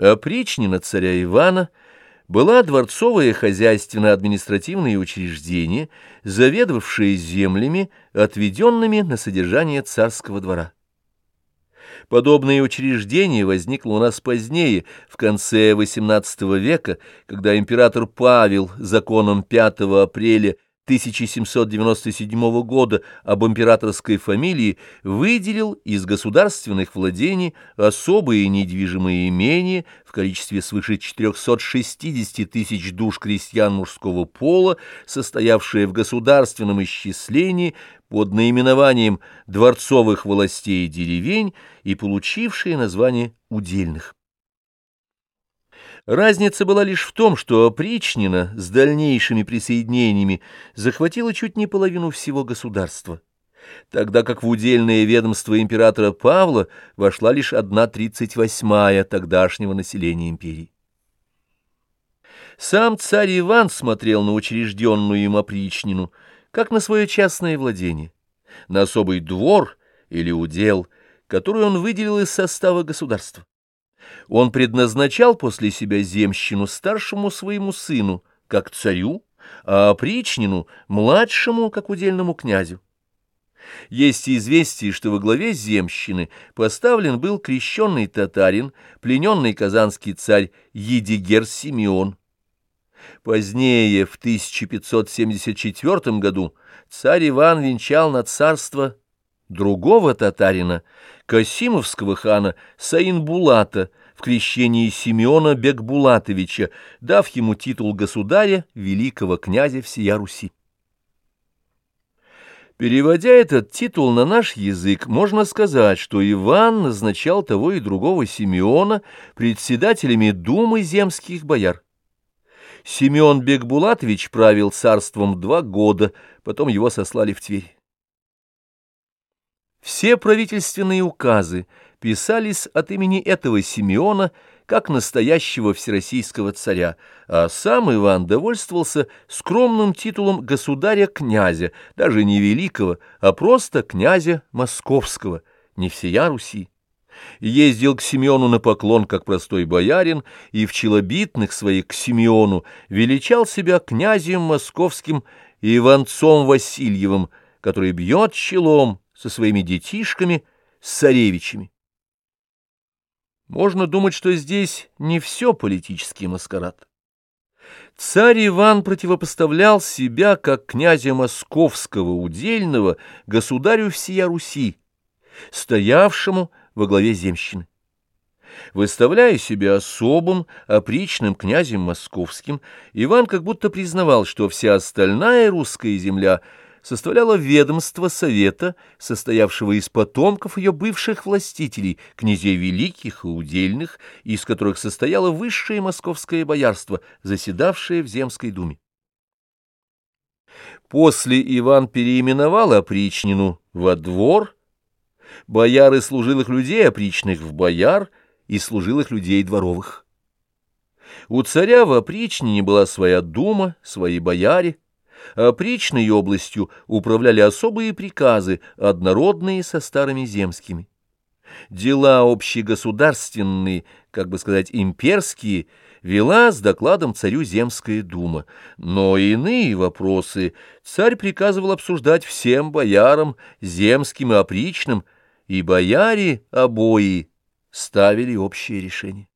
Опричнина царя Ивана была дворцовое хозяйственно-административное учреждение, заведовавшее землями, отведенными на содержание царского двора. Подобное учреждение возникло у нас позднее, в конце XVIII века, когда император Павел законом 5 апреля 1797 года об императорской фамилии выделил из государственных владений особые недвижимые имения в количестве свыше 460 тысяч душ крестьян мужского пола, состоявшие в государственном исчислении под наименованием дворцовых властей и деревень и получившие название удельных. Разница была лишь в том, что опричнина с дальнейшими присоединениями захватила чуть не половину всего государства, тогда как в удельное ведомство императора Павла вошла лишь одна тридцать восьмая тогдашнего населения империи. Сам царь Иван смотрел на учрежденную им опричнину, как на свое частное владение, на особый двор или удел, который он выделил из состава государства. Он предназначал после себя земщину старшему своему сыну, как царю, а опричнину — младшему, как удельному князю. Есть известие, что во главе земщины поставлен был крещенный татарин, плененный казанский царь Едигер Симеон. Позднее, в 1574 году, царь Иван венчал на царство другого татарина, Касимовского хана Саинбулата, в крещении Симеона Бекбулатовича, дав ему титул государя, великого князя всея Руси. Переводя этот титул на наш язык, можно сказать, что Иван назначал того и другого Симеона председателями Думы земских бояр. Симеон Бекбулатович правил царством два года, потом его сослали в Тверь. Все правительственные указы писались от имени этого Симеона как настоящего всероссийского царя, а сам Иван довольствовался скромным титулом государя-князя, даже не великого, а просто князя московского, не всея Руси. Ездил к Симеону на поклон, как простой боярин, и в челобитных своих к Симеону величал себя князем московским Иванцом Васильевым, который бьет челом со своими детишками, с царевичами. Можно думать, что здесь не все политический маскарад. Царь Иван противопоставлял себя, как князя московского удельного, государю всея Руси, стоявшему во главе земщины. Выставляя себя особым, опричным князем московским, Иван как будто признавал, что вся остальная русская земля — составляла ведомство совета, состоявшего из потомков ее бывших властителей, князей великих и удельных, из которых состояло высшее московское боярство, заседавшее в Земской думе. После Иван переименовал опричнину во двор, бояры служилых людей опричных в бояр и служилых людей дворовых. У царя в опричнине была своя дума, свои бояре, Опричной областью управляли особые приказы, однородные со старыми земскими. Дела общегосударственные, как бы сказать, имперские, вела с докладом царю Земская дума, но иные вопросы царь приказывал обсуждать всем боярам, земским и опричным, и бояре обои ставили общее решение.